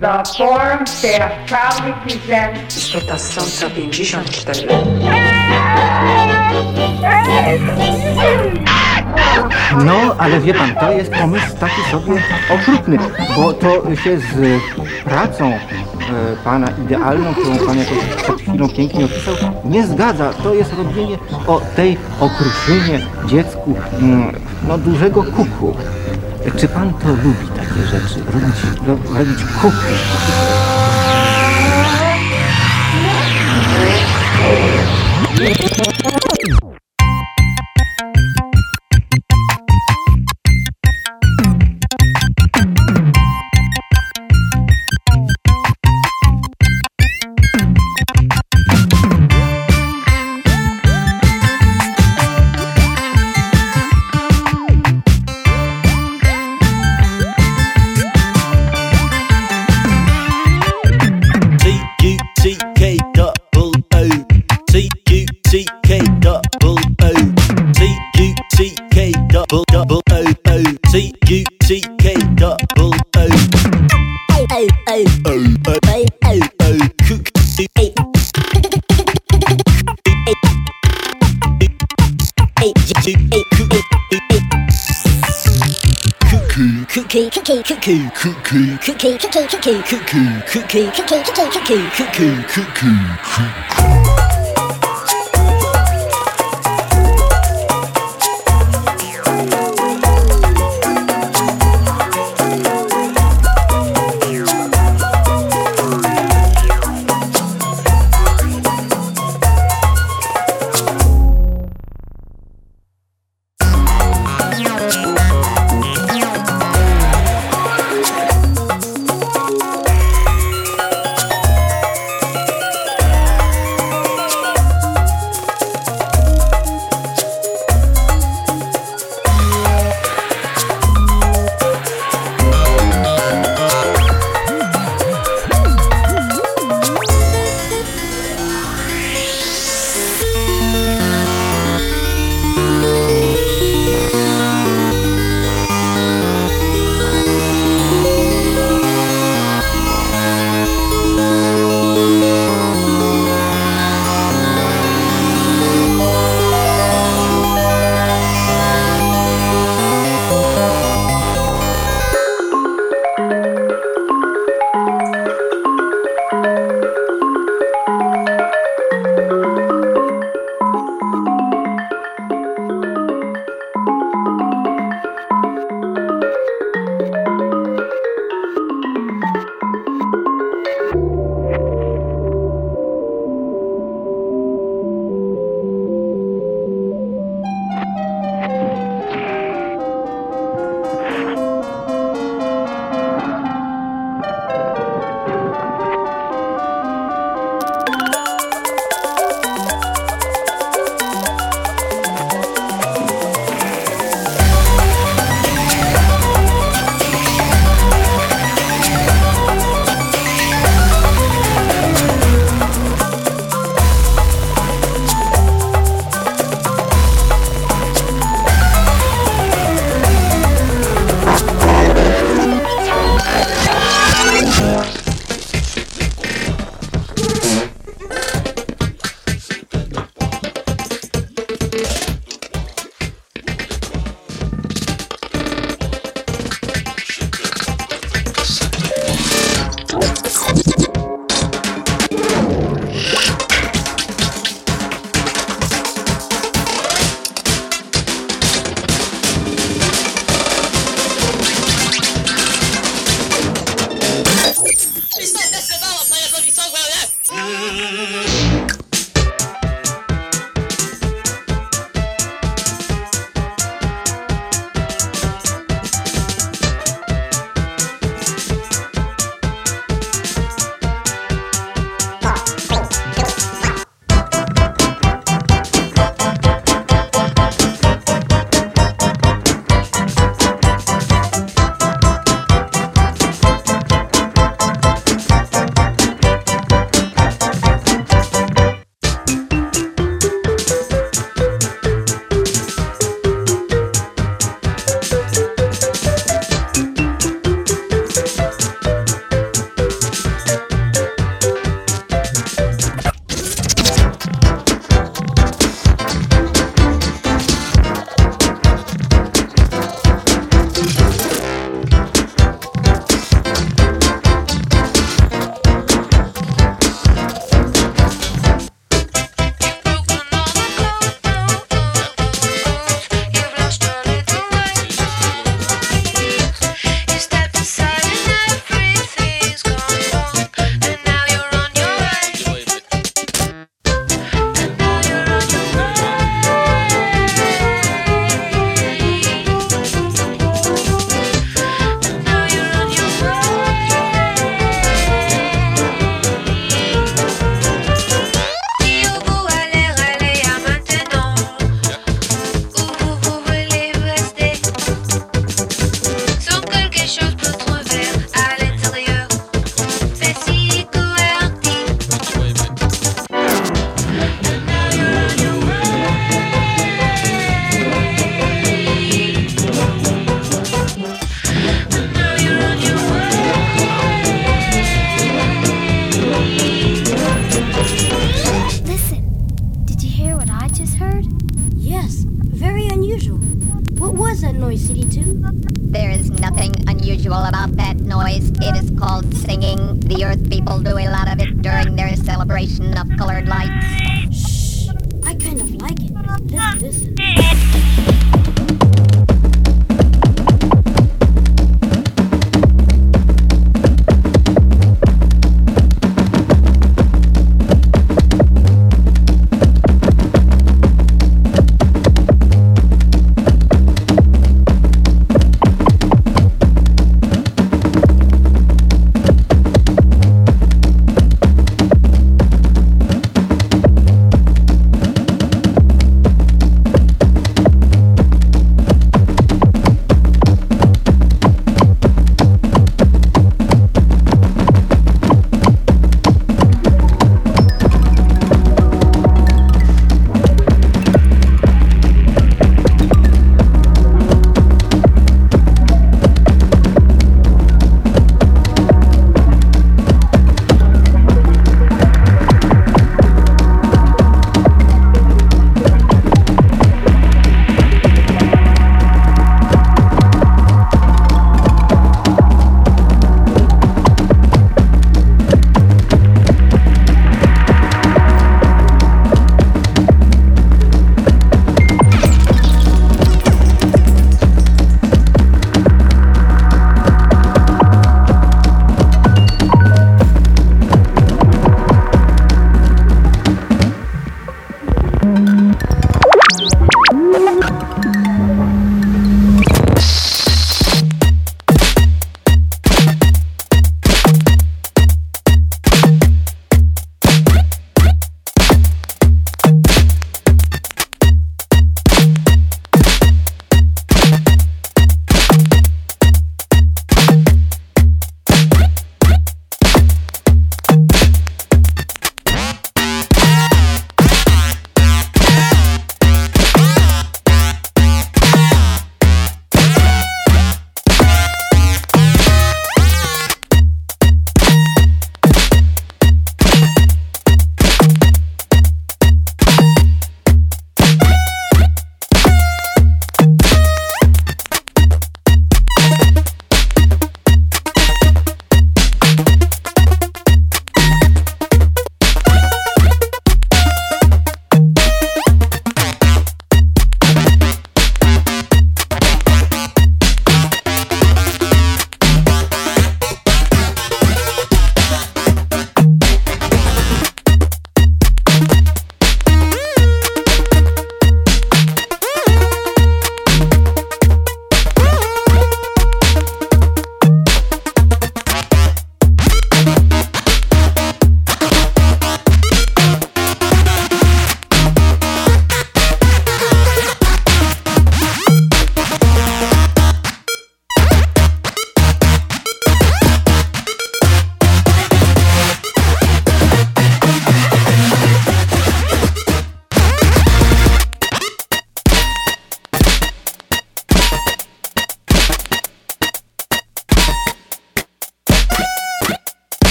The Forum staff proudly presents Istota Sąca 54. No, ale wie pan, to jest pomysł taki sobie okrutny, bo to się z pracą e, pana idealną, którą pan jakoś przed chwilą pięknie opisał, nie zgadza. To jest robienie o tej okruszynie dziecku mm, no, dużego kuku. Czy pan to lubi takie rzeczy? Robić, ro, robić kuku? T cookie cookie cookie cookie cookie cookie cookie cookie cookie cookie cookie cookie cookie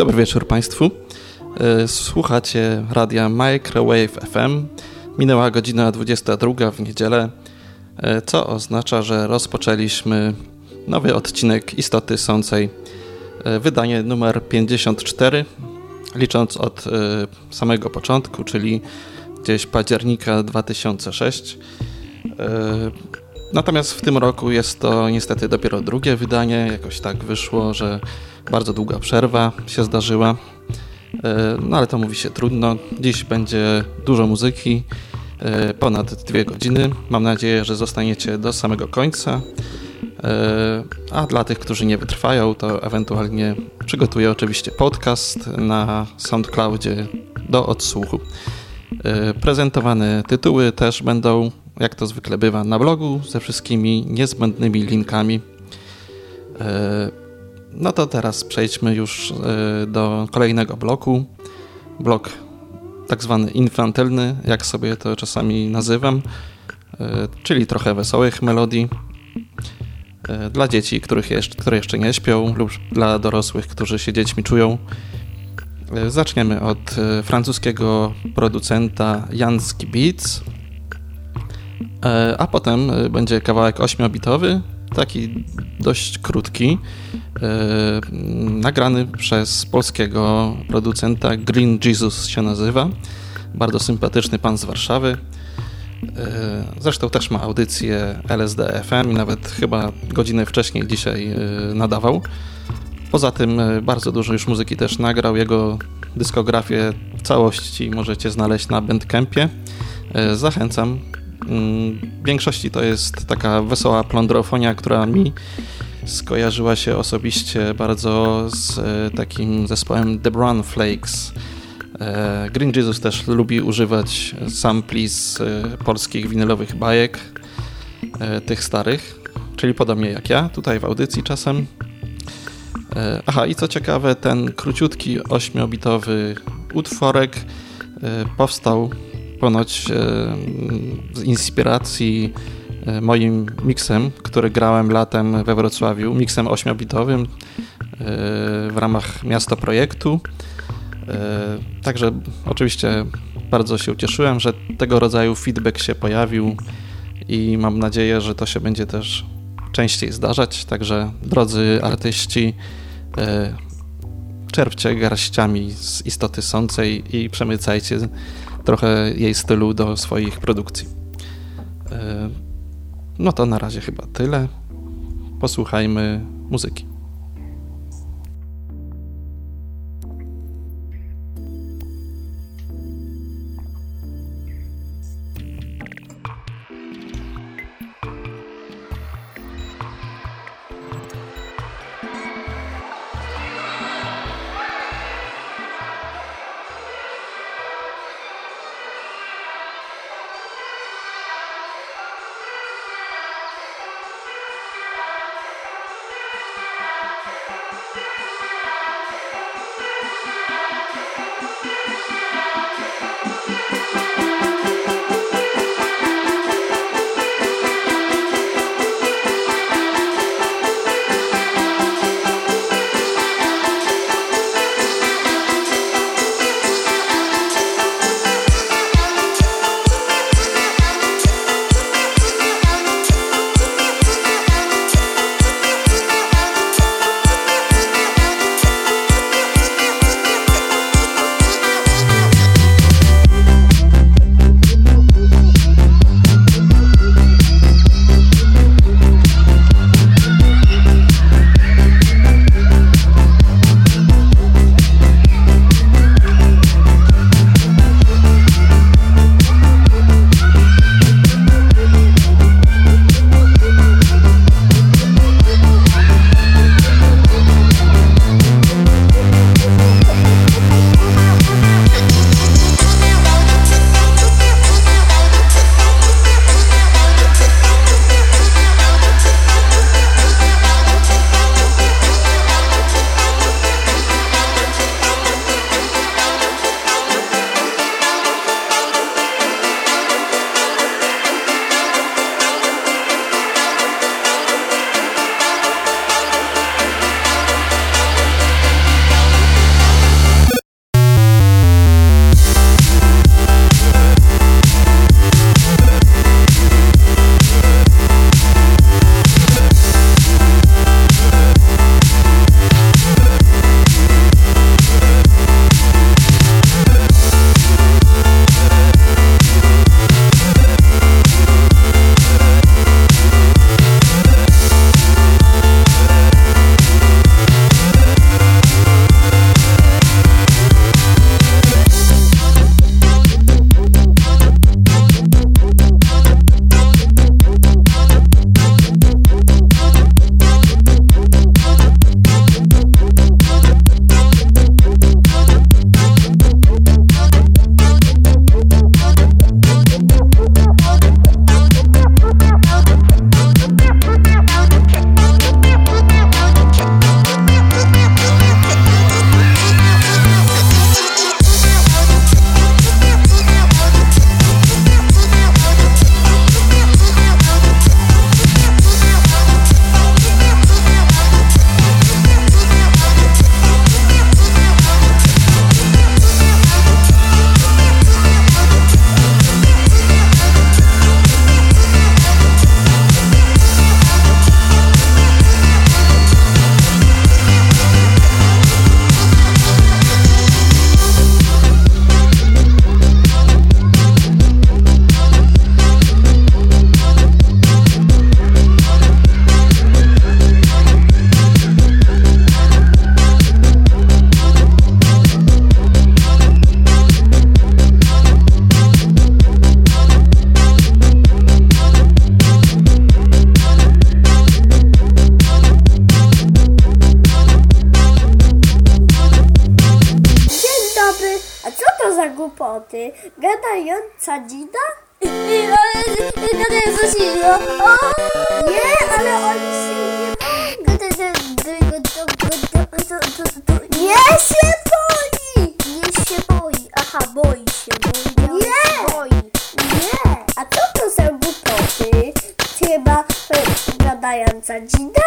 Dobry wieczór Państwu. E, słuchacie radia Microwave FM. Minęła godzina 22 w niedzielę, e, co oznacza, że rozpoczęliśmy nowy odcinek Istoty Sącej. E, wydanie numer 54, licząc od samego początku, czyli gdzieś października 2006. Natomiast w tym roku jest to niestety dopiero drugie wydanie. Jakoś tak wyszło, że bardzo długa przerwa się zdarzyła. E, no ale to mówi się trudno. Dziś będzie dużo muzyki, e, ponad dwie godziny. Mam nadzieję, że zostaniecie do samego końca. E, a dla tych, którzy nie wytrwają, to ewentualnie przygotuję oczywiście podcast na SoundCloudzie do odsłuchu. Prezentowane tytuły też będą, jak to zwykle bywa, na blogu ze wszystkimi niezbędnymi linkami. No to teraz przejdźmy już e, do kolejnego bloku. Blok tak zwany infantylny, jak sobie to czasami nazywam, e, czyli trochę wesołych melodii e, dla dzieci, których jeszcze, które jeszcze nie śpią lub dla dorosłych, którzy się dziećmi czują. Zaczniemy od francuskiego producenta Jansky Beats, a potem będzie kawałek 8-bitowy, taki dość krótki, E, nagrany przez polskiego producenta Green Jesus się nazywa. Bardzo sympatyczny pan z Warszawy. E, zresztą też ma audycję LSD FM i nawet chyba godzinę wcześniej dzisiaj e, nadawał. Poza tym bardzo dużo już muzyki też nagrał. Jego dyskografię w całości możecie znaleźć na Bandcampie. Zachęcam. Mm, w większości to jest taka wesoła plądrofonia, która mi skojarzyła się osobiście bardzo z e, takim zespołem The Brown Flakes. E, Green Jesus też lubi używać sampli z e, polskich winylowych bajek, tych starych, czyli podobnie jak ja, tutaj w audycji czasem. Aha, i co ciekawe, ten króciutki, ośmiobitowy utworek powstał ponoć z inspiracji E, moim miksem, który grałem latem we Wrocławiu, miksem 8-bitowym e, w ramach Miasto Projektu. E, także oczywiście bardzo się ucieszyłem, że tego rodzaju feedback się pojawił i mam nadzieję, że to się będzie też częściej zdarzać. Także drodzy artyści, czerpcie garściami z istoty sącej i przemycajcie trochę jej stylu do swoich produkcji. No to na razie chyba tyle. Posłuchajmy muzyki. Głupoty. Gadająca dzida? Gadająca dzida. O! Nie, ale oni się nie Nie się boi! Nie się boi. Aha, boi się. Boi, nie! Boi. Nie! A co to za głupoty? Chyba e, gadająca dzida?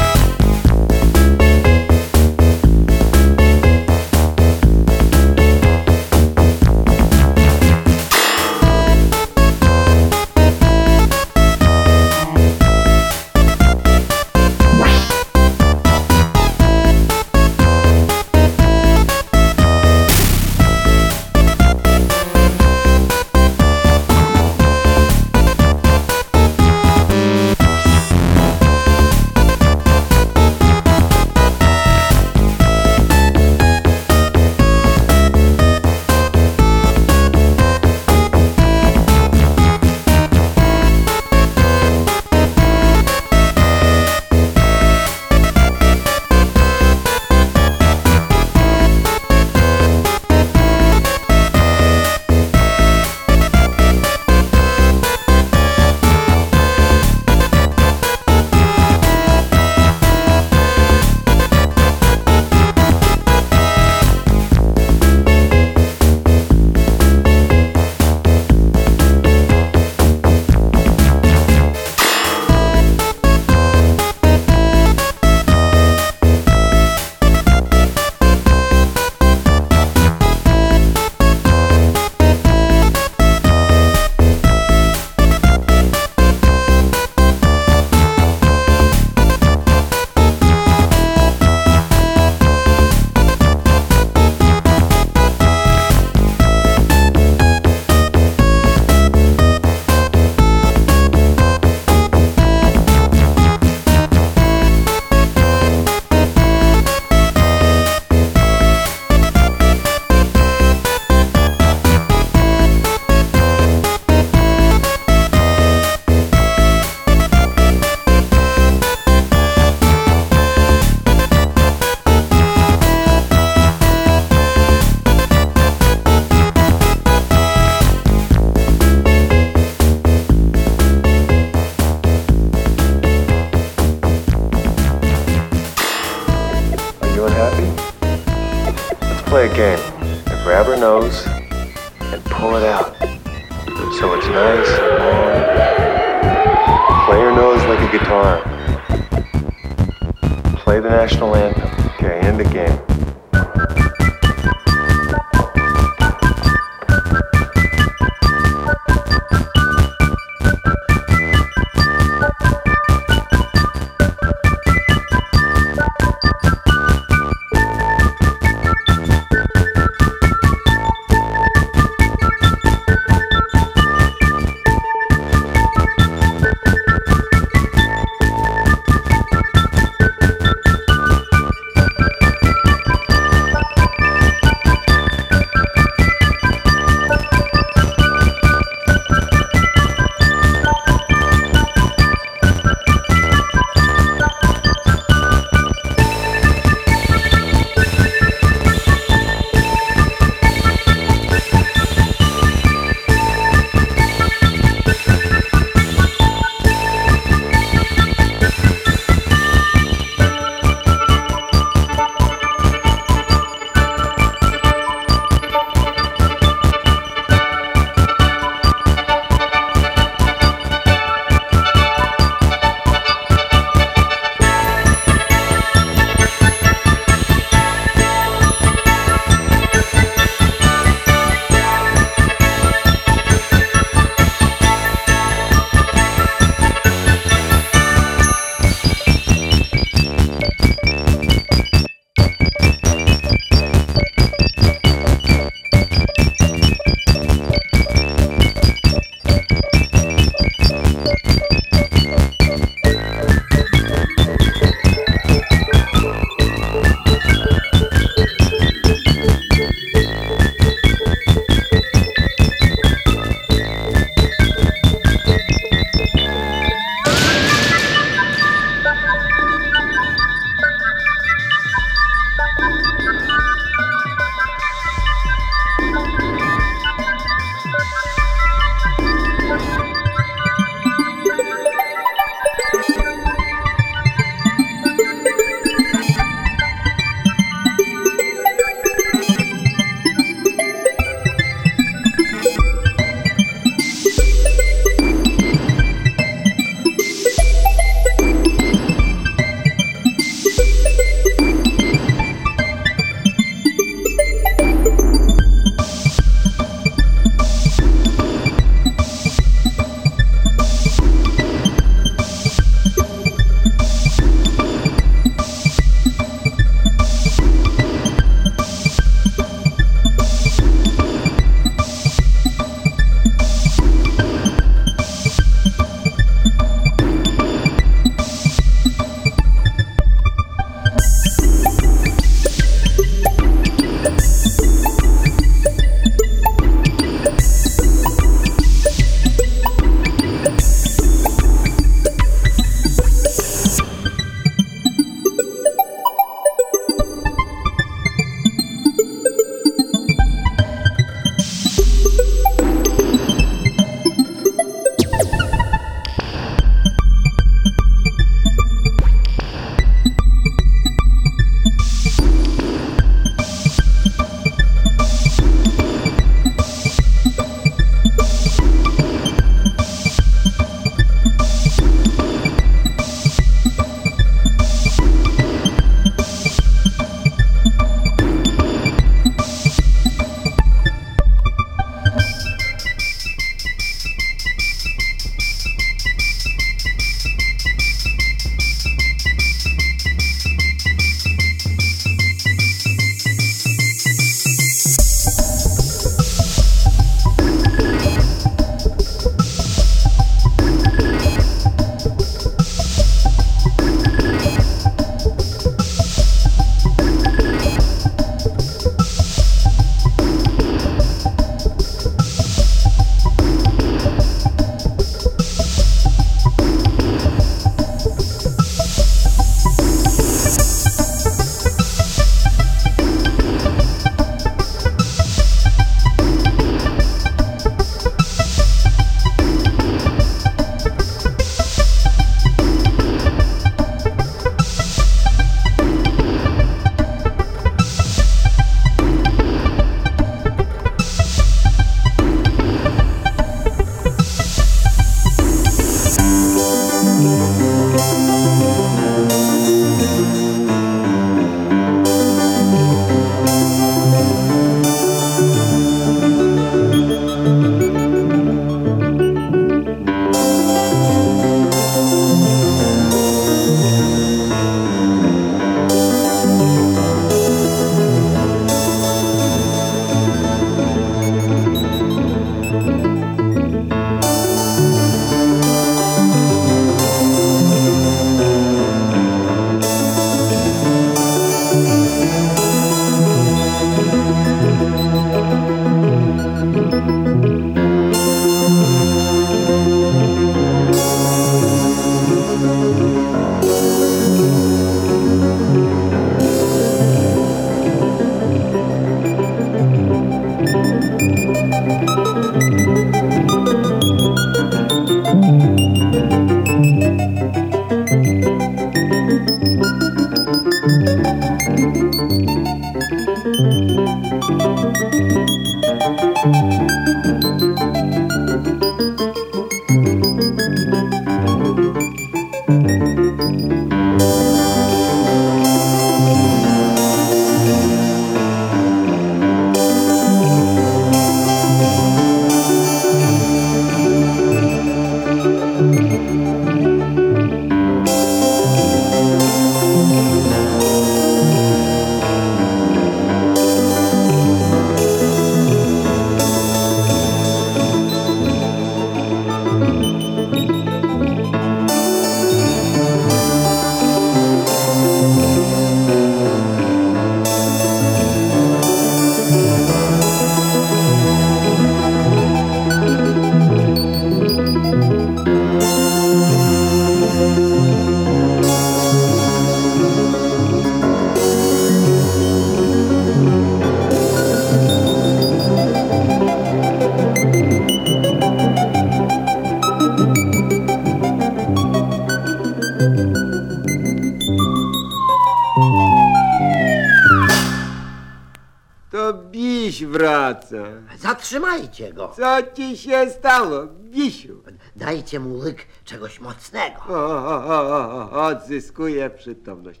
Wraca. Zatrzymajcie go. Co ci się stało, Bisiu? Dajcie mu łyk czegoś mocnego. O, o, o, o, o, odzyskuje przytomność.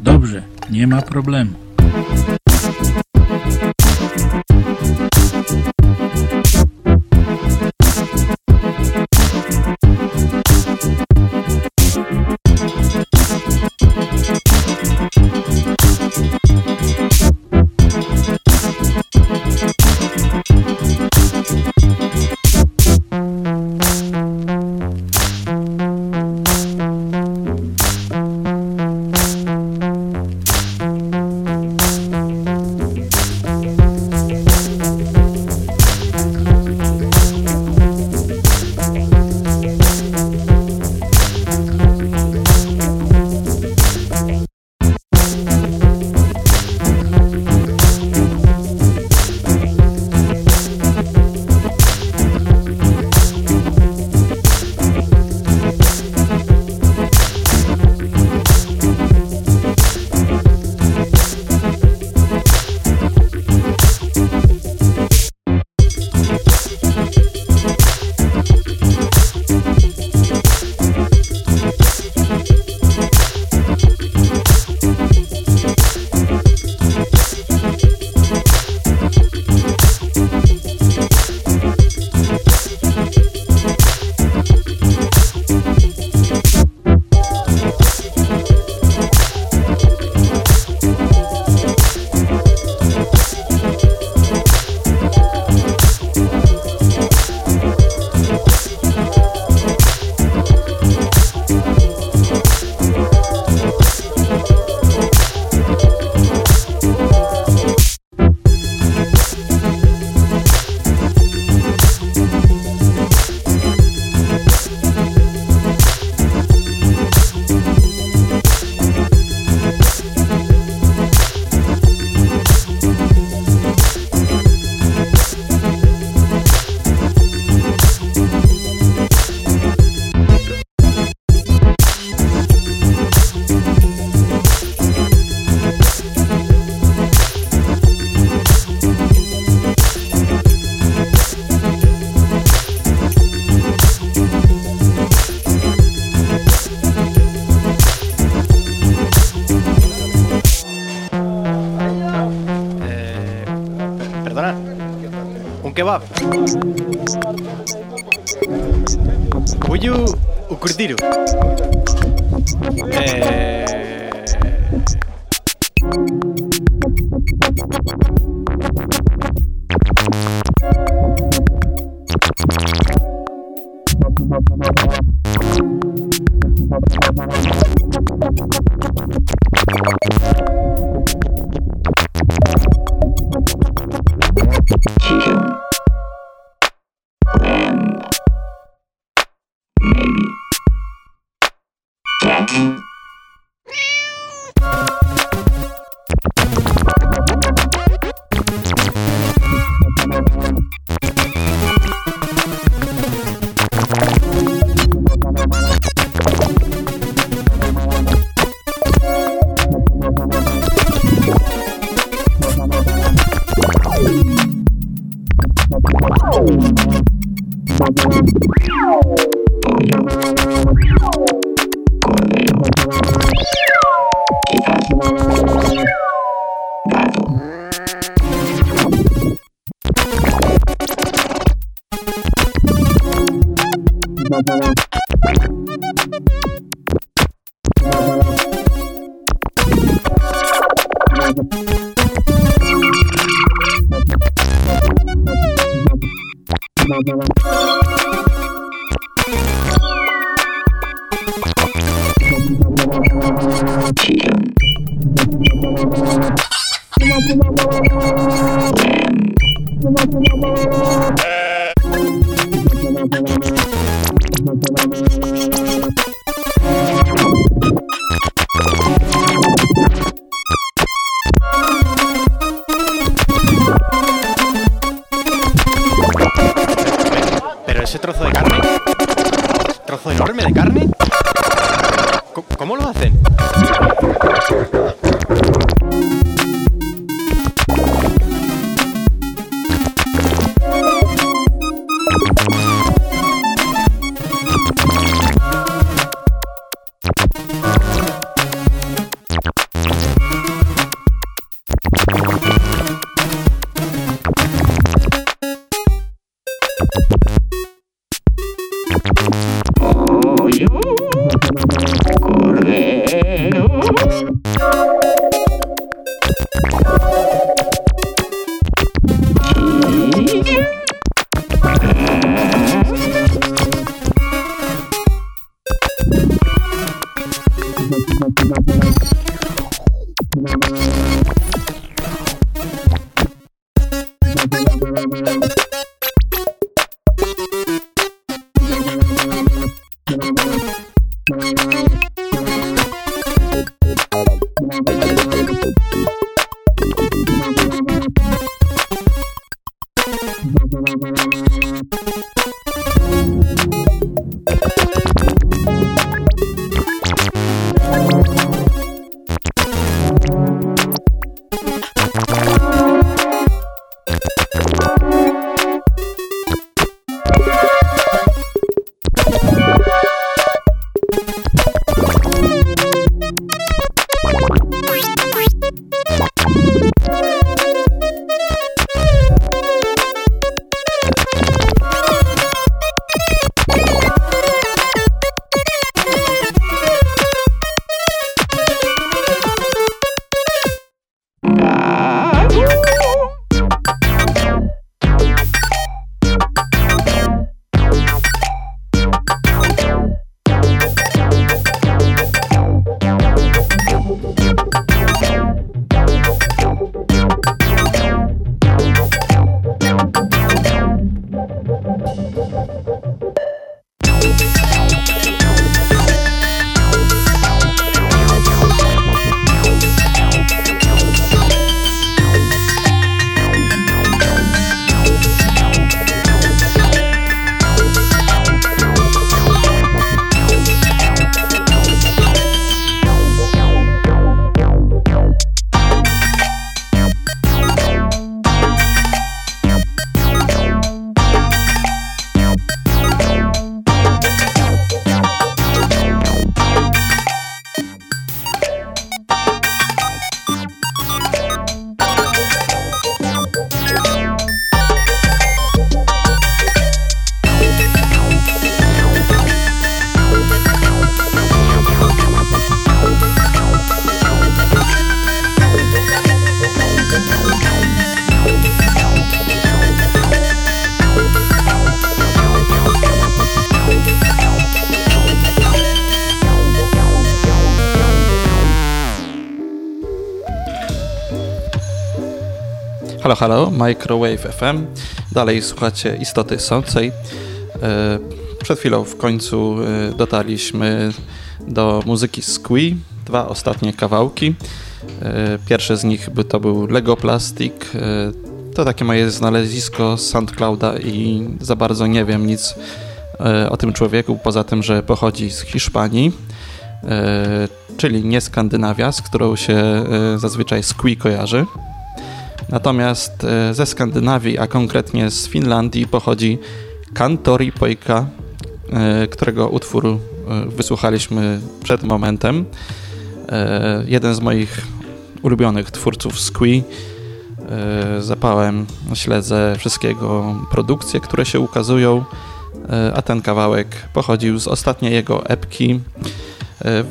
Dobrze, nie ma problemu. Microwave FM. Dalej słuchacie Istoty Sącej. E, Przed chwilą w końcu e, dotarliśmy do muzyki Squee. Dwa ostatnie kawałki. E, Pierwszy z nich to był Lego Plastic. To takie moje znalezisko z SoundClouda i za bardzo nie wiem nic o tym człowieku, poza tym, że pochodzi z Hiszpanii, czyli nie Skandynawia, z którą się zazwyczaj Squee kojarzy. Natomiast e, ze Skandynawii, a konkretnie z Finlandii pochodzi Kantori Poika, e, którego utwór e, wysłuchaliśmy przed momentem. Jeden z moich ulubionych twórców Squee. Zapałem śledzę wszystkiego produkcje, które się ukazują, a ten kawałek pochodził z ostatniej jego epki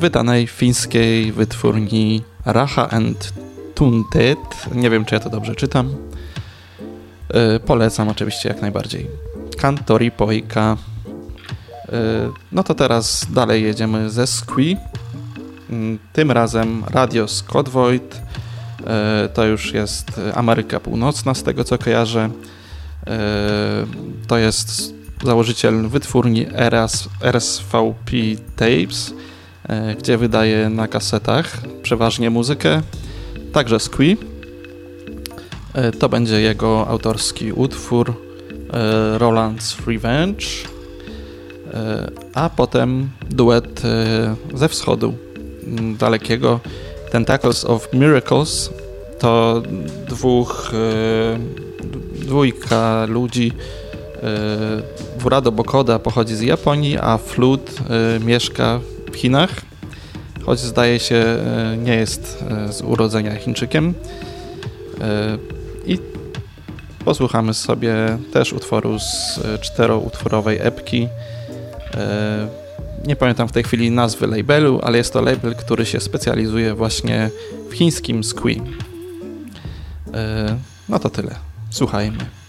wydanej fińskiej wytwórni Racha and Tuntet. Nie wiem, czy ja to dobrze czytam. E, Polecam oczywiście jak najbardziej. Kantori Poika. E, No to teraz dalej jedziemy ze Squee. Mm, Tym razem Radio Scott Void. E, To już jest Ameryka Północna, z tego co kojarzę. To jest założyciel wytwórni RS, RSVP Tapes, gdzie wydaje na kasetach przeważnie muzykę, także Squee. To będzie jego autorski utwór e, Roland's Revenge. E, a potem duet e, ze wschodu dalekiego Tentacles of Miracles to dwóch dwójka ludzi Wurado Bokoda pochodzi z Japonii, a e, mieszka w Chinach choć zdaje się e, nie jest e, z urodzenia Chińczykiem. E, I posłuchamy sobie też utworu z czteroutworowej epki. Nie pamiętam w tej chwili nazwy labelu, ale jest to label, który się specjalizuje właśnie w chińskim squee. No to tyle. Słuchajmy.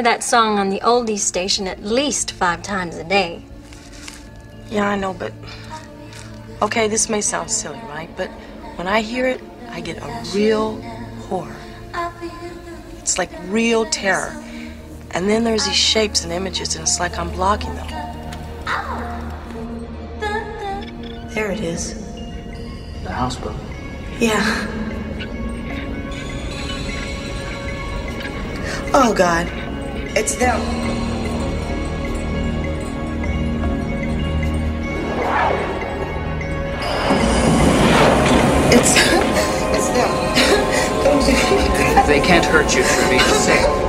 Hear that song on the oldies station at least five times a day. Yeah, I know, but. Okay, this may sound silly, right? But when I hear it, I get a real horror. It's like real terror. And then there's these shapes and images, and it's like I'm blocking them. There it is. The houseboat. Yeah. Oh, God. It's them. It's. It's them. Don't you? They can't hurt you, Trudy. You're safe.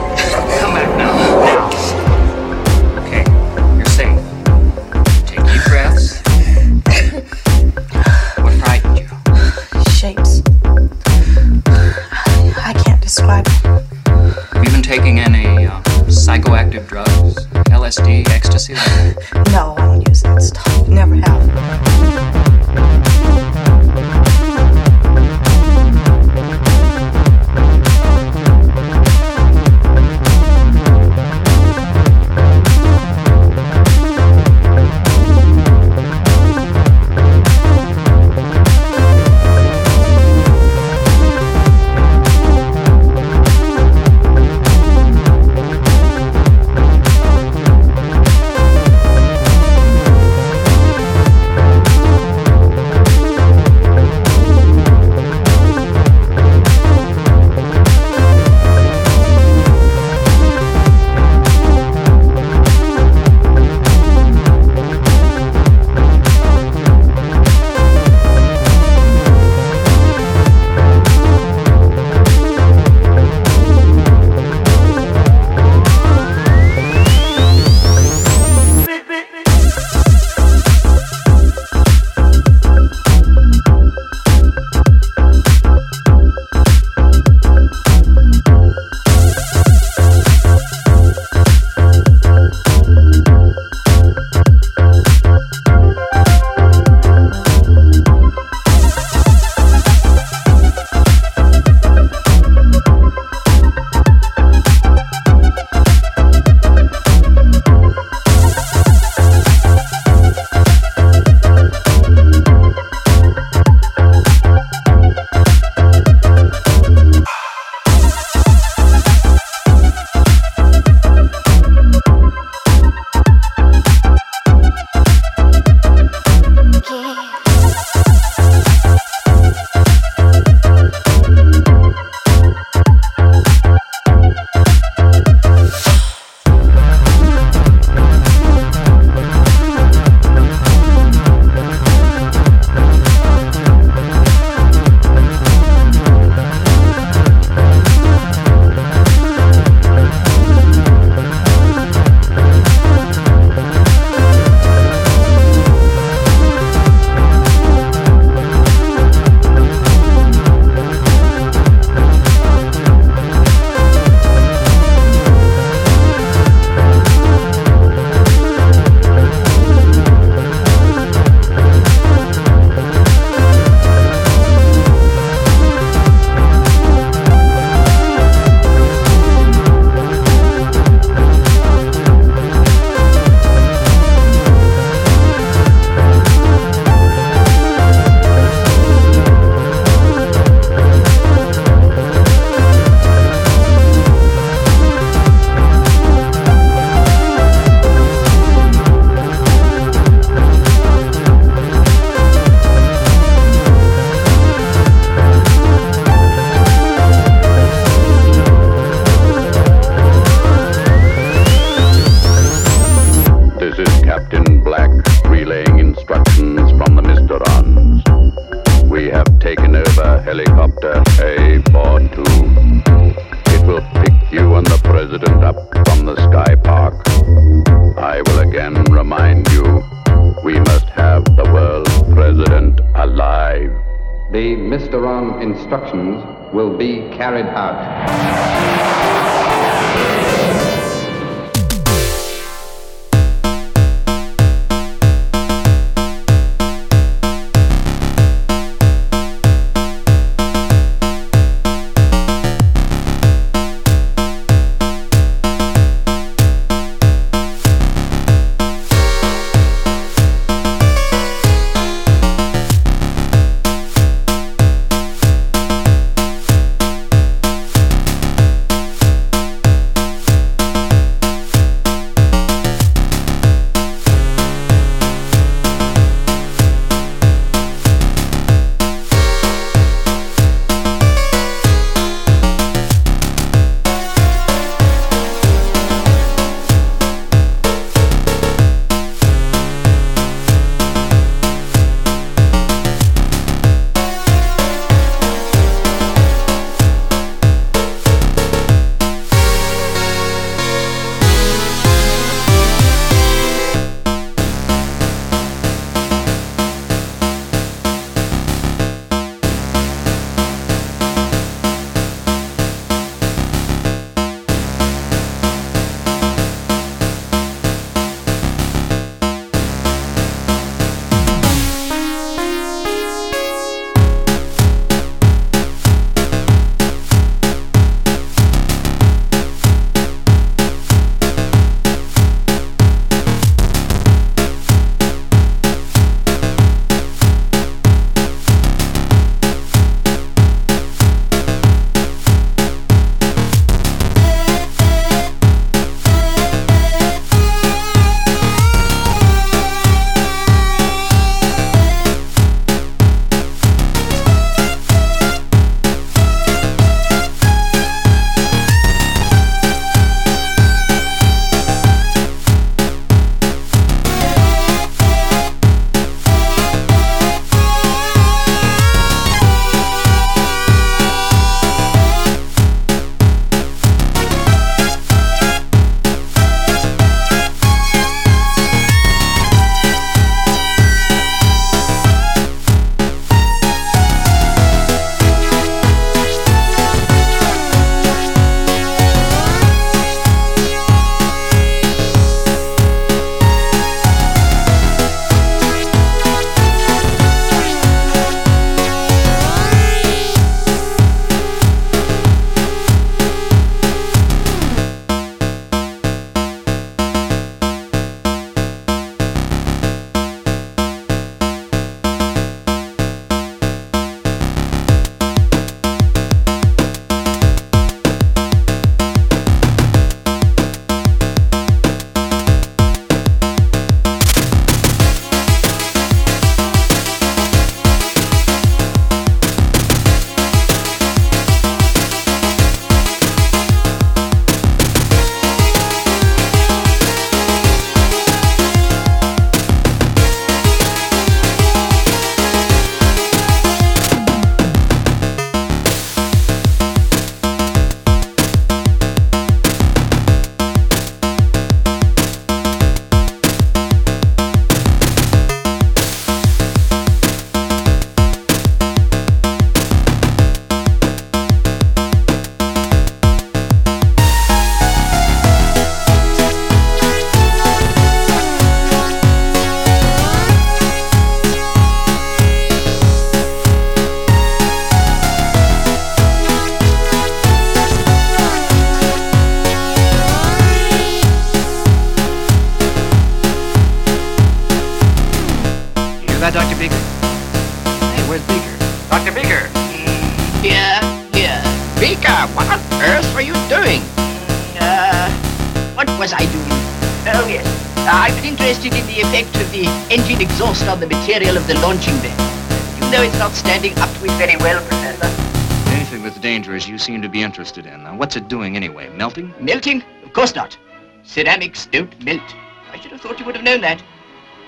Interested in. Now, what's it doing anyway? Melting? Melting? Of course not. Ceramics don't melt. I should have thought you would have known that.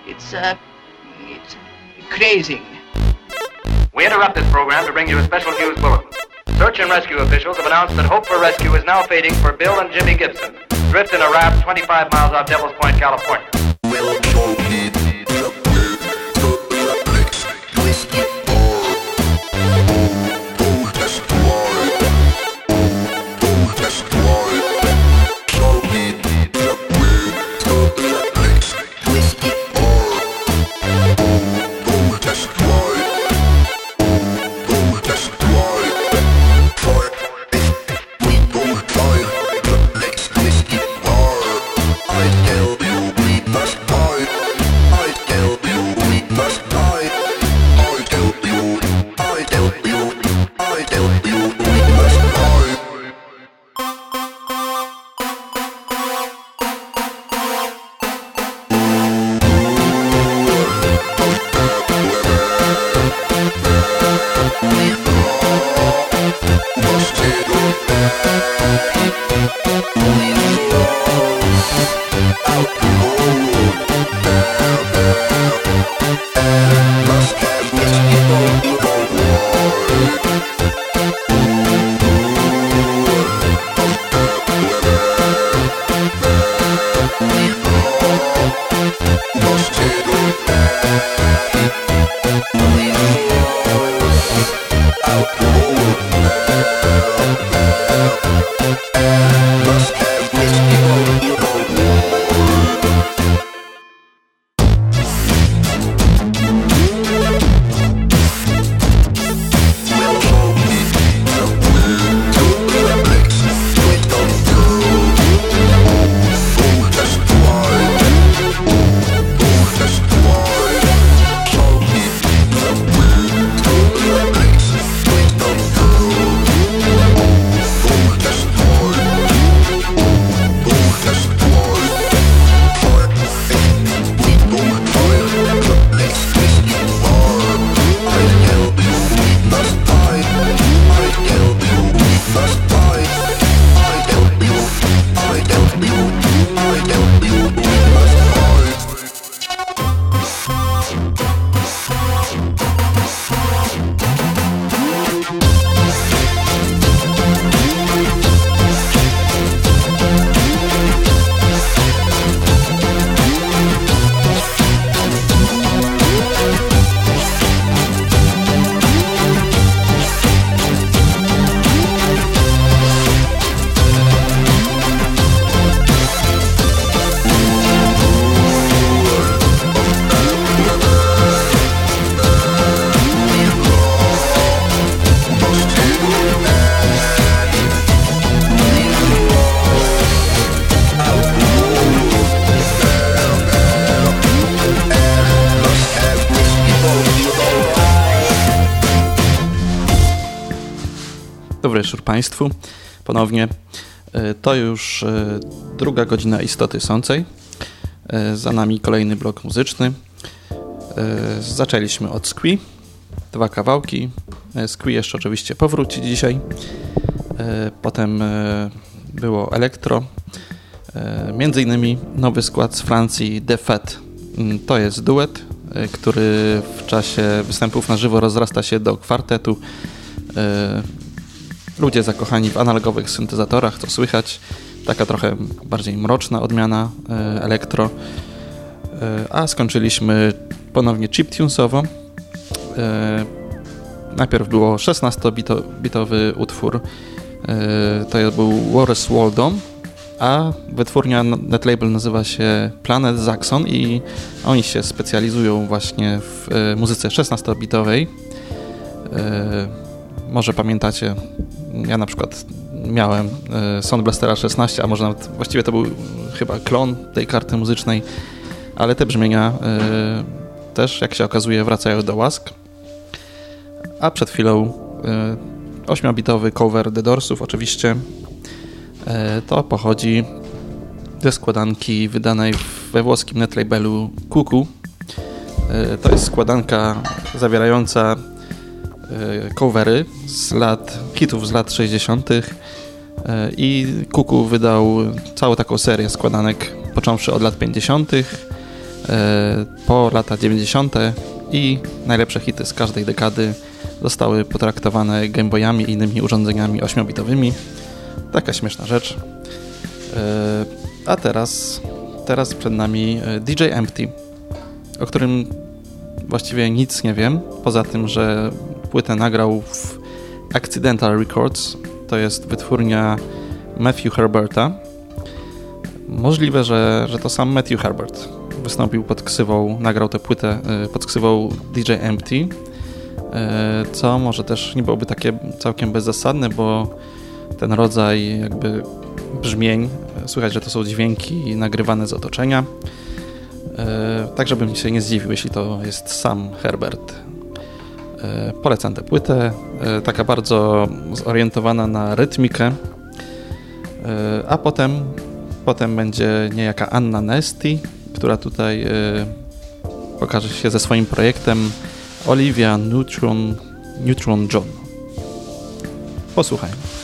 It's, uh, it's crazing. We interrupt this program to bring you a special news bulletin. Search and rescue officials have announced that hope for rescue is now fading for Bill and Jimmy Gibson, drift in a raft 25 miles off Devil's Point, California. Państwu. Ponownie e, to już e, druga godzina istoty sącej. E, Za nami kolejny blok muzyczny. Zaczęliśmy od Squee, dwa kawałki. Squee jeszcze oczywiście powróci dzisiaj. Potem było Elektro. Między innymi nowy skład z Francji The Fat. Mm, To jest duet, który w czasie występów na żywo rozrasta się do kwartetu. Ludzie zakochani w analogowych syntezatorach, to słychać. Taka trochę bardziej mroczna odmiana e, elektro. E, A skończyliśmy ponownie chiptunesowo. E, Najpierw było 16-bitowy utwór. To był Wallace Waldo, a wytwórnia Netlabel nazywa się Planet Zaxxon i oni się specjalizują właśnie w muzyce 16-bitowej. E, Może pamiętacie, ja na przykład miałem e, Sound Blastera 16, a może nawet właściwie to był chyba klon tej karty muzycznej, ale te brzmienia e, też, jak się okazuje, wracają do łask. A przed chwilą y, 8-bitowy cover The Doorsów oczywiście y, to pochodzi ze składanki wydanej we włoskim netlabelu Kuku. Y, to jest składanka zawierająca y, covery z lat, hitów z lat 60. y, i Kuku wydał całą taką serię składanek począwszy od lat 50. E, po lata 90. i najlepsze hity z każdej dekady zostały potraktowane Gameboyami i innymi urządzeniami 8-bitowymi. Taka śmieszna rzecz. E, A teraz, teraz przed nami e, DJ Empty, o którym właściwie nic nie wiem, poza tym, że płytę nagrał w Accidental Records. To jest wytwórnia Matthew Herberta. Możliwe, że, że to sam Matthew Herbert wystąpił pod ksywą, nagrał tę płytę y, pod ksywą DJ Empty, y, co może też nie byłoby takie całkiem bezzasadne, bo ten rodzaj jakby brzmień, y, słychać, że to są dźwięki nagrywane z otoczenia, tak żebym się nie zdziwił, jeśli to jest sam Herbert. Polecam tę płytę, taka bardzo zorientowana na rytmikę, a potem, potem będzie niejaka Anna Nesty, która tutaj pokaże się ze swoim projektem Olivia Neutron, Neutron John. Posłuchajmy.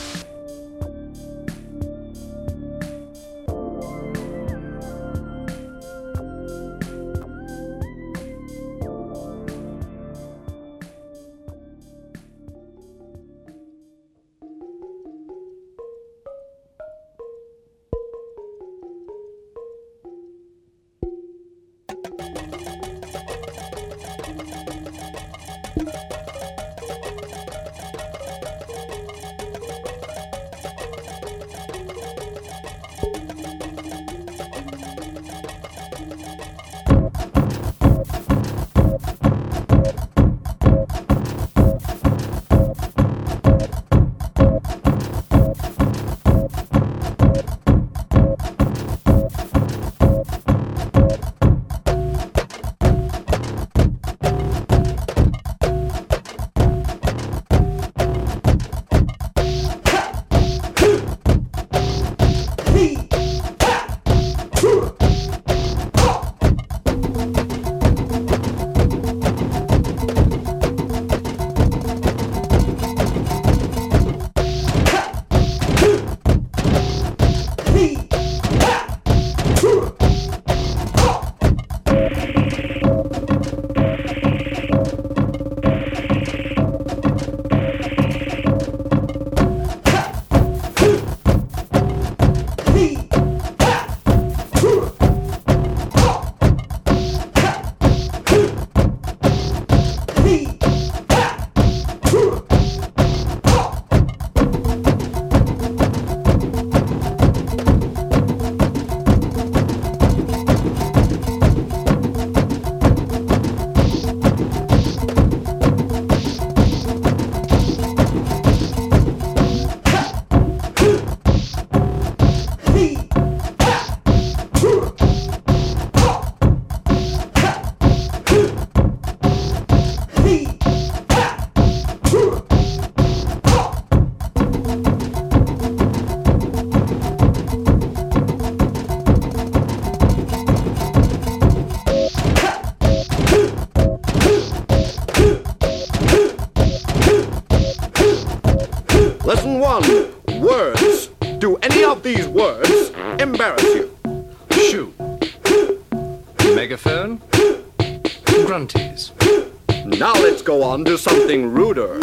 On to something ruder.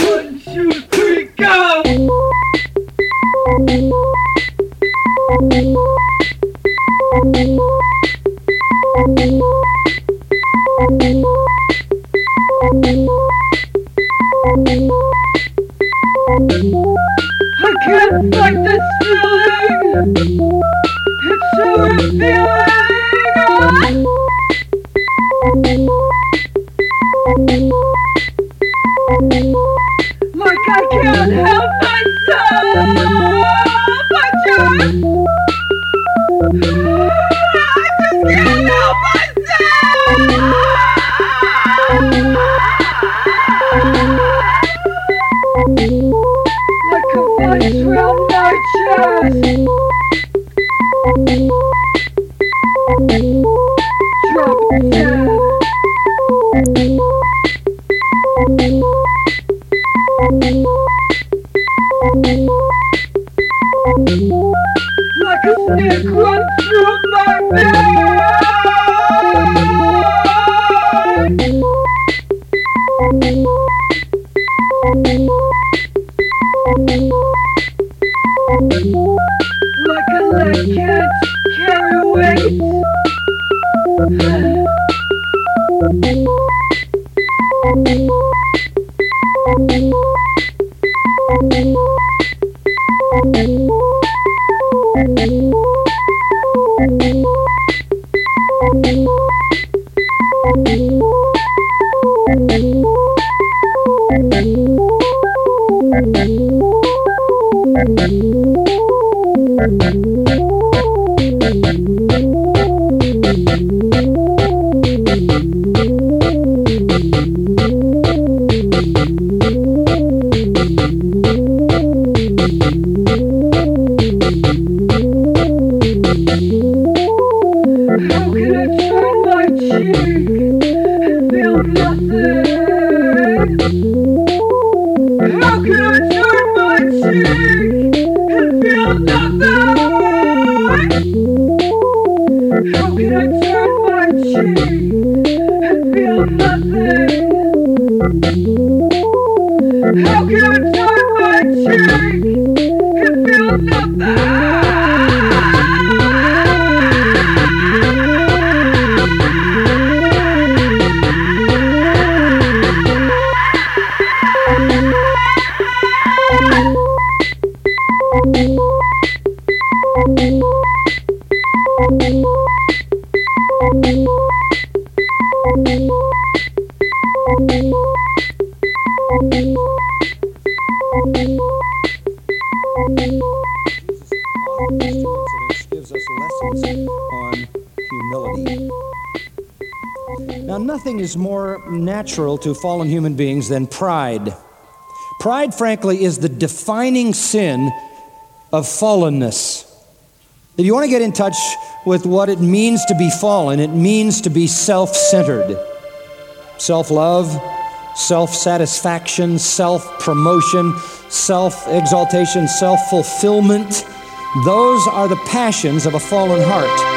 Natural to fallen human beings than pride. Pride, frankly, is the defining sin of fallenness. If you want to get in touch with what it means to be fallen, it means to be self centered. Self love, self satisfaction, self promotion, self exaltation, self fulfillment. Those are the passions of a fallen heart.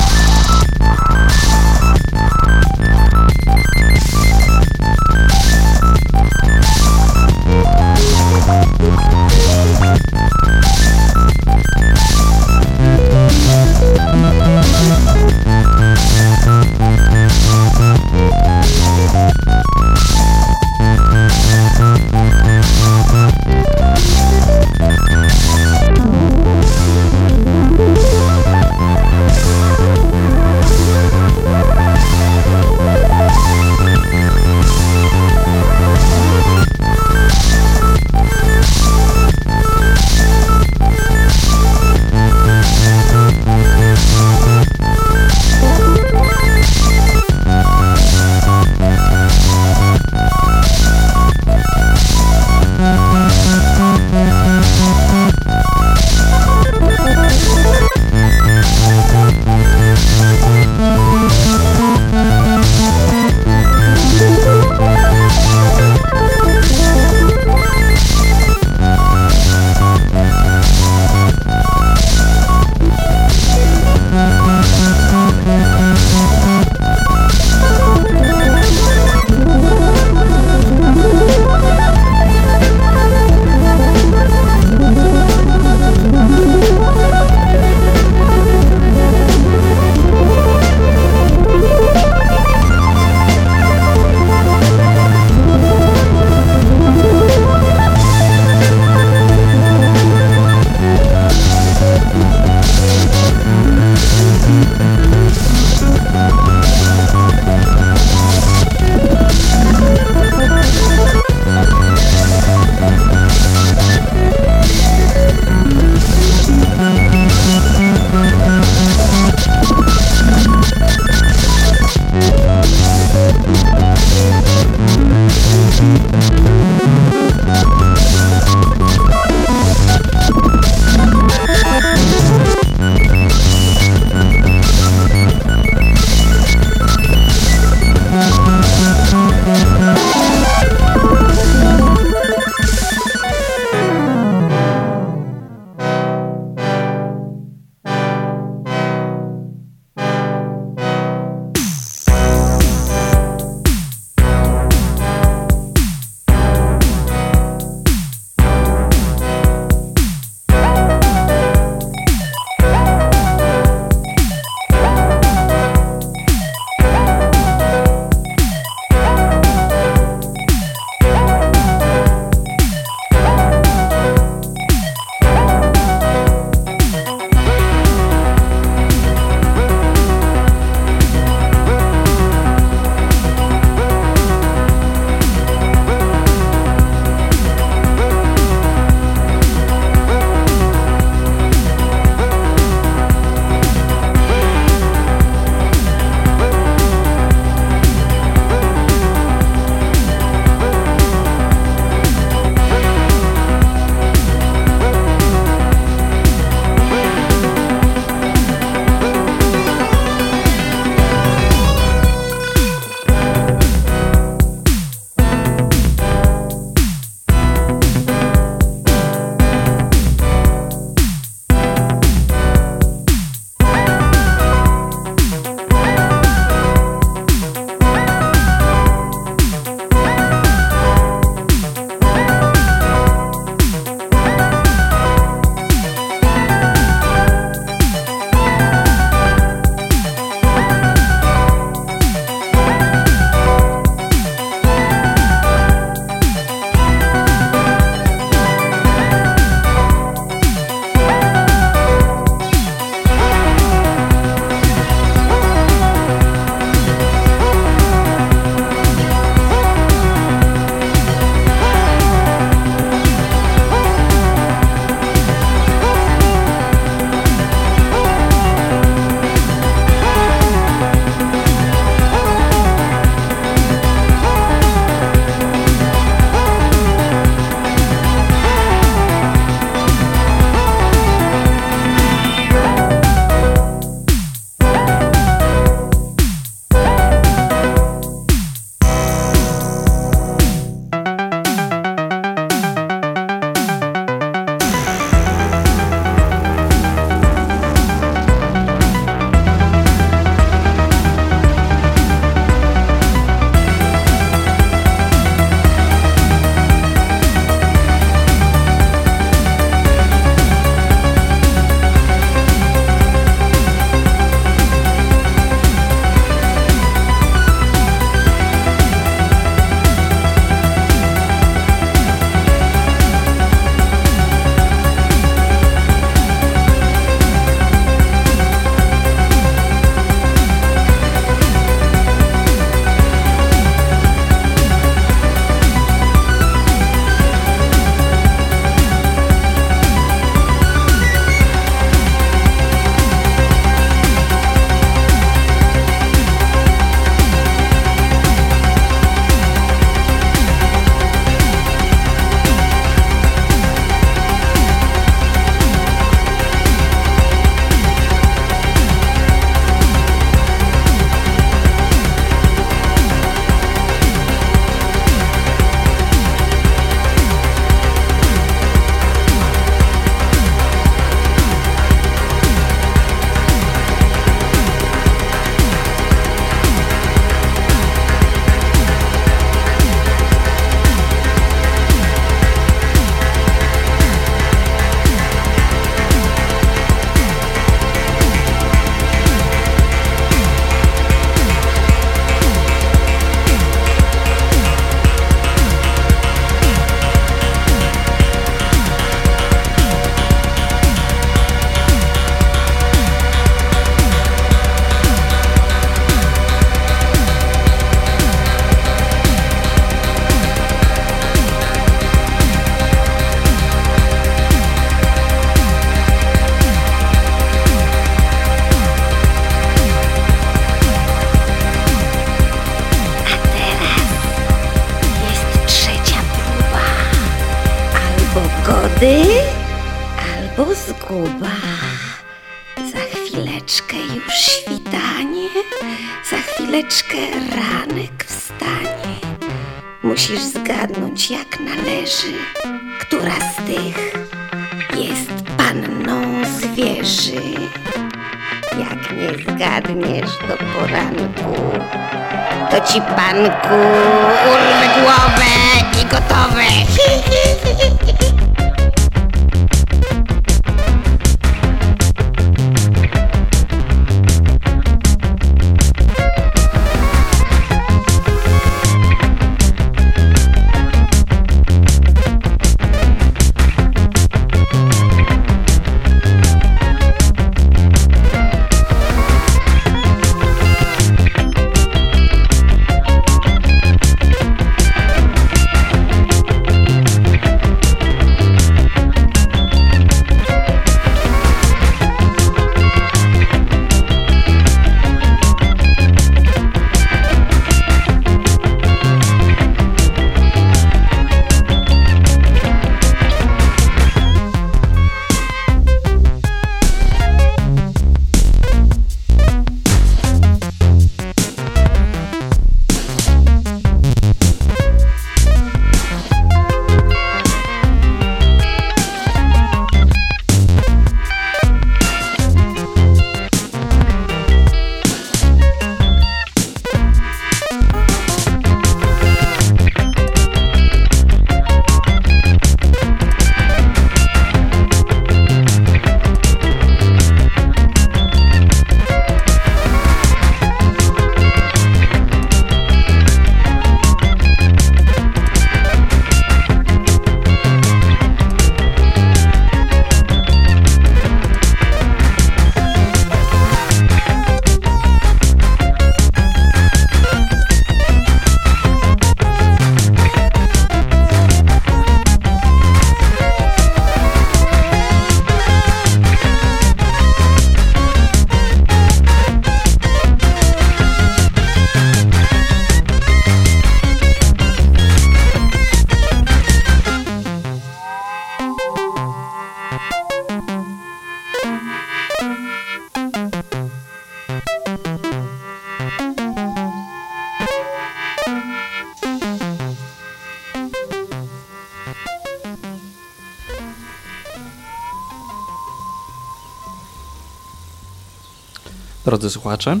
Drodzy słuchacze,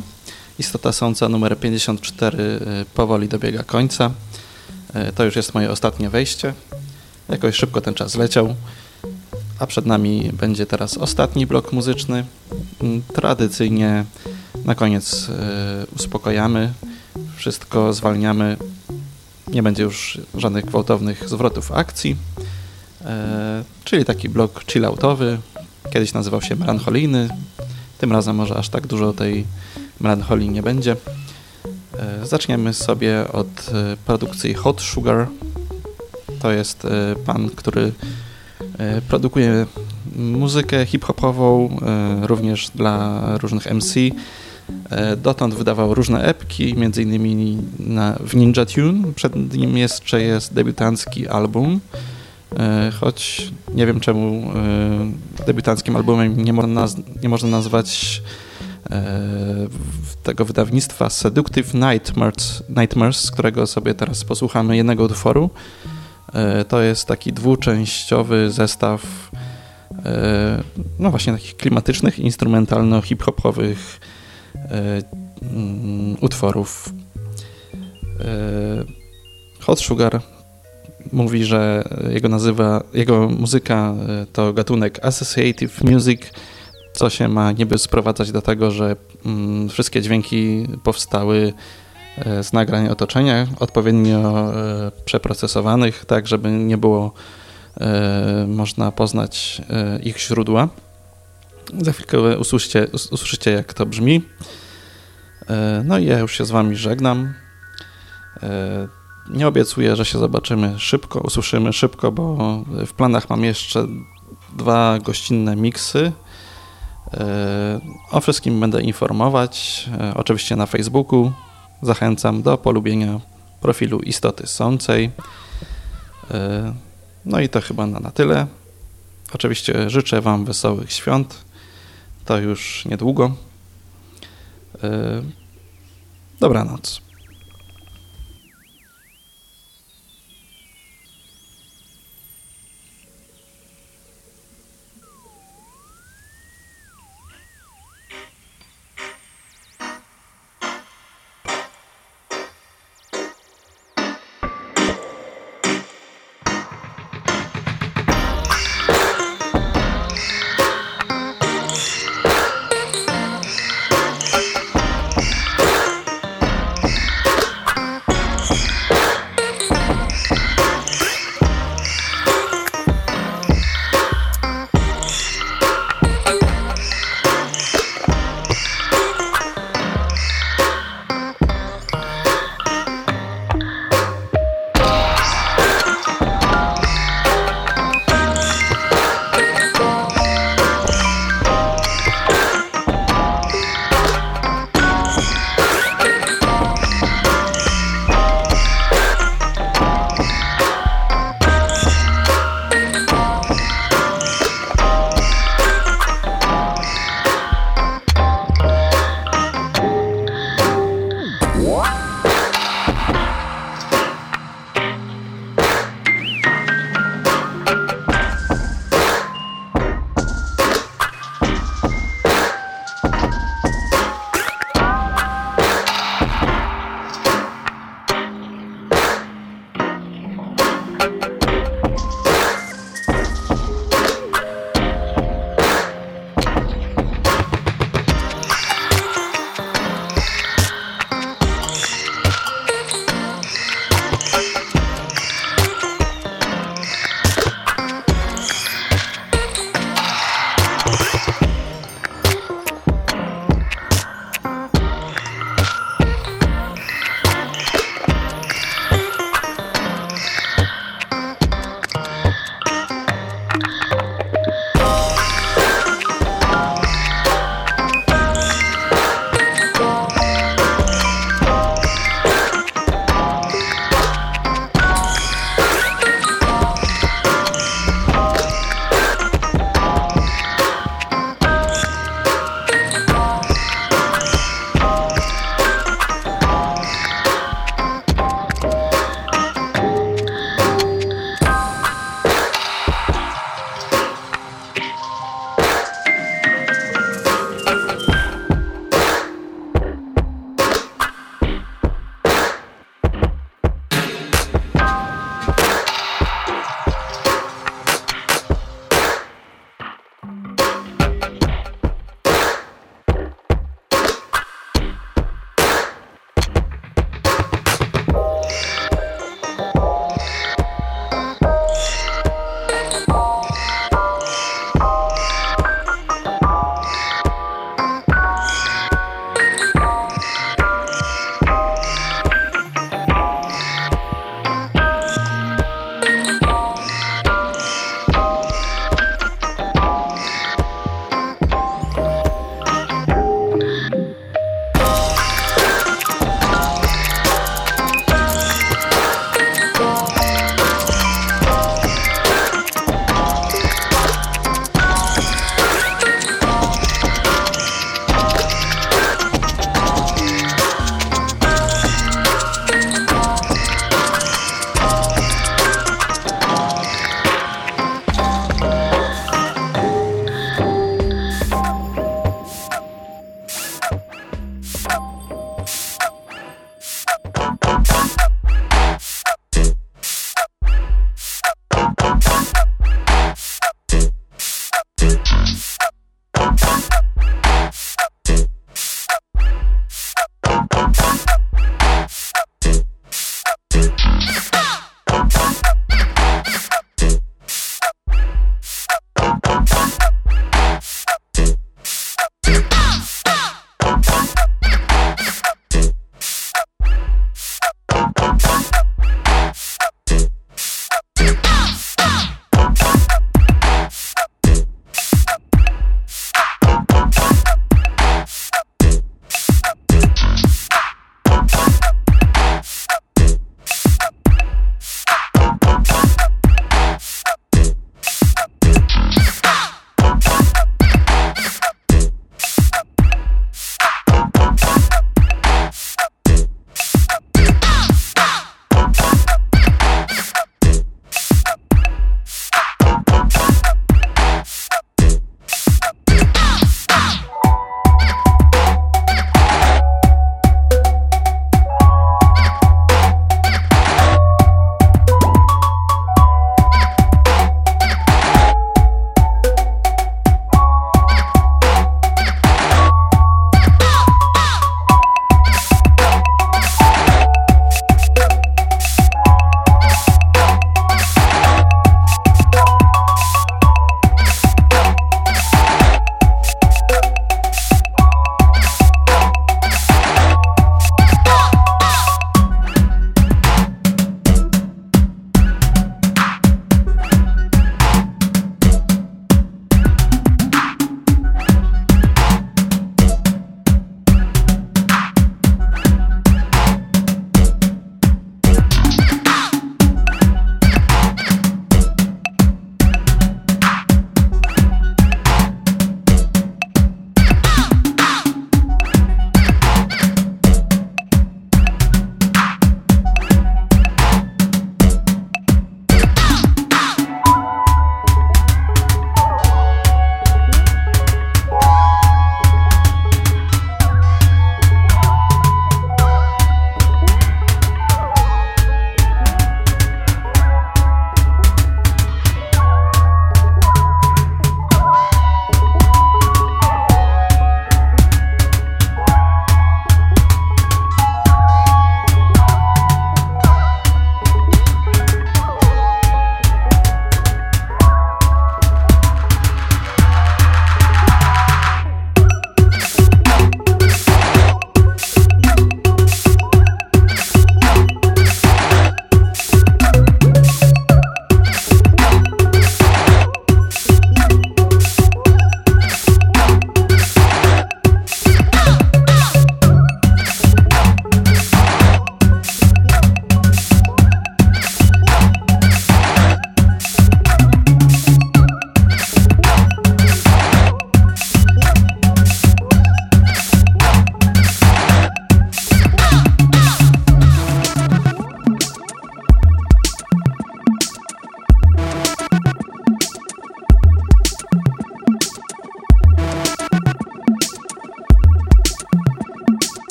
Istota Sąca numer 54 y, powoli dobiega końca. Y, To już jest moje ostatnie wejście. Jakoś szybko ten czas leciał. A przed nami będzie teraz ostatni blok muzyczny. Mm, Tradycyjnie na koniec y, uspokajamy, wszystko zwalniamy. Nie będzie już żadnych gwałtownych zwrotów akcji. Czyli taki blok chilloutowy. Kiedyś nazywał się melancholijny. Tym razem może aż tak dużo tej melancholii nie będzie. E, Zaczniemy sobie od e, produkcji Hot Sugar. To jest e, pan, który produkuje muzykę hip-hopową, również dla różnych MC. Dotąd wydawał różne epki, na, w Ninja Tune. Przed nim jeszcze jest debiutancki album. E, Choć nie wiem czemu e, debiutanckim albumem nie można, nie można nazwać e, tego wydawnictwa Seductive Nightmares, Nightmares, z którego sobie teraz posłuchamy jednego utworu. To jest taki dwuczęściowy zestaw no właśnie takich klimatycznych, instrumentalno-hip-hopowych mm, utworów. Hot Sugar mówi, że jego nazywa, jego muzyka e, to gatunek associative music, co się ma niby sprowadzać do tego, że mm, wszystkie dźwięki powstały e, z nagrań otoczenia, odpowiednio e, przeprocesowanych, tak żeby nie było e, można poznać e, ich źródła. Za chwilkę usłyszycie, us- usłyszycie jak to brzmi. E, No i ja już się z wami żegnam. Nie obiecuję, że się zobaczymy szybko, usłyszymy szybko, bo w planach mam jeszcze dwa gościnne miksy. E, O wszystkim będę informować, e, oczywiście na Facebooku. Zachęcam do polubienia profilu Istoty Sącej. E, No i to chyba na, tyle. Oczywiście życzę Wam wesołych świąt. To już niedługo. Dobranoc.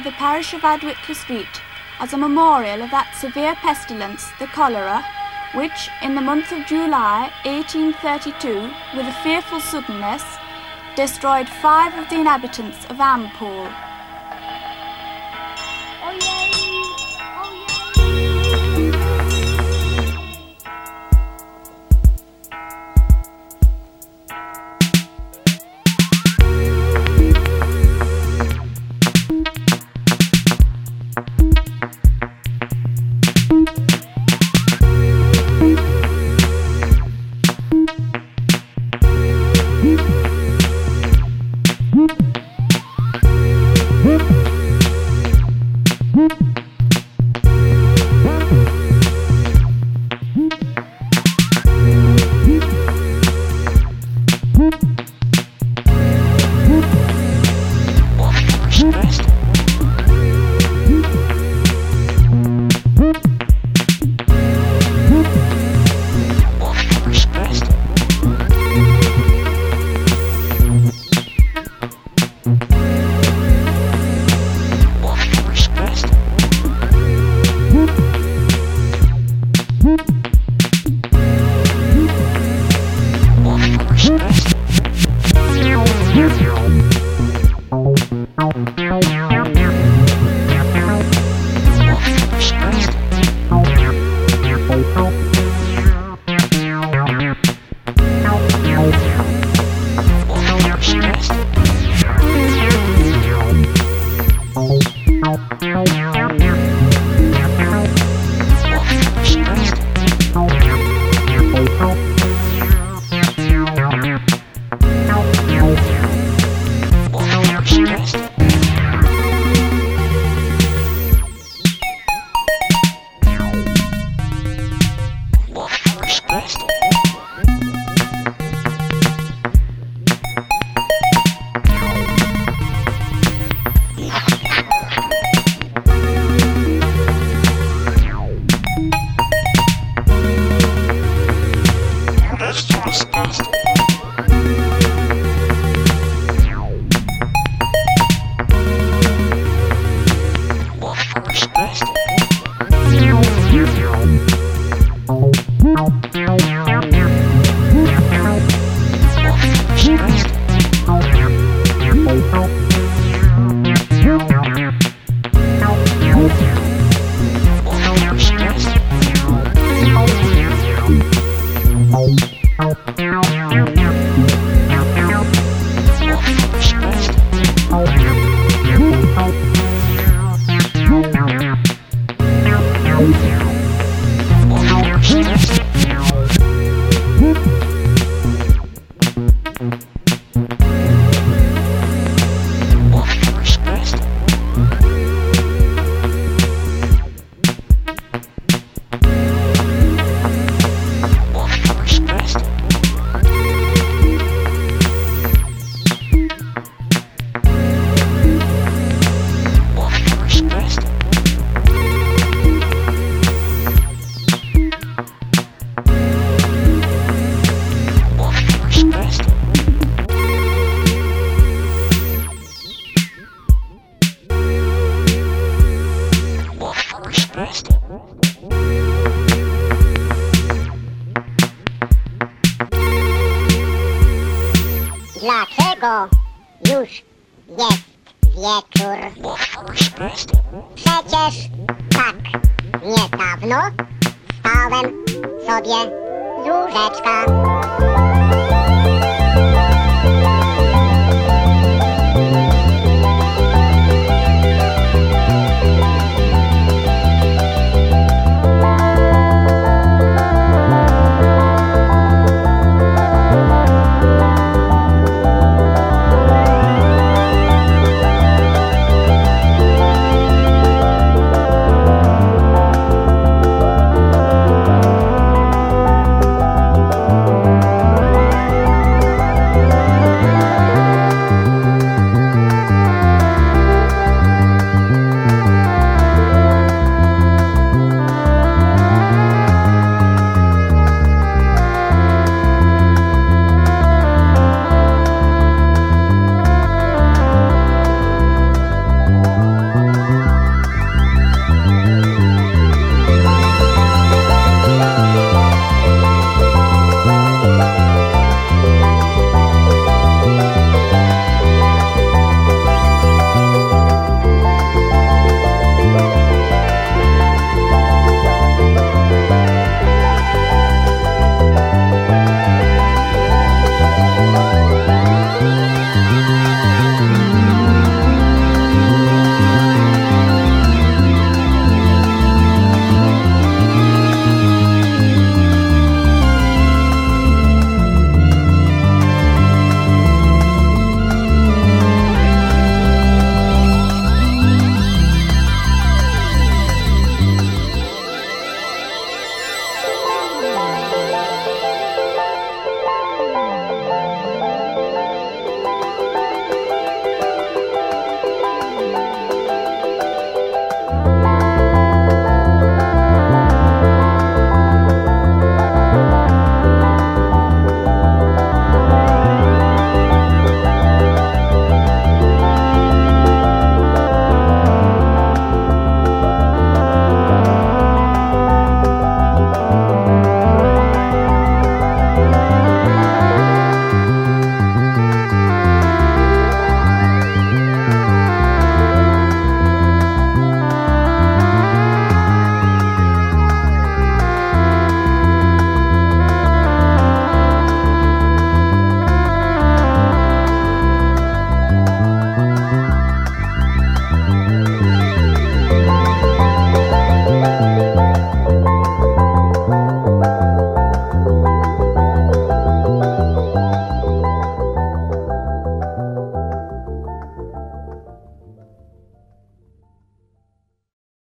By the parish of Adwickler Street as a memorial of that severe pestilence, the cholera, which, in the month of July 1832, with a fearful suddenness, destroyed five of the inhabitants of Ampole.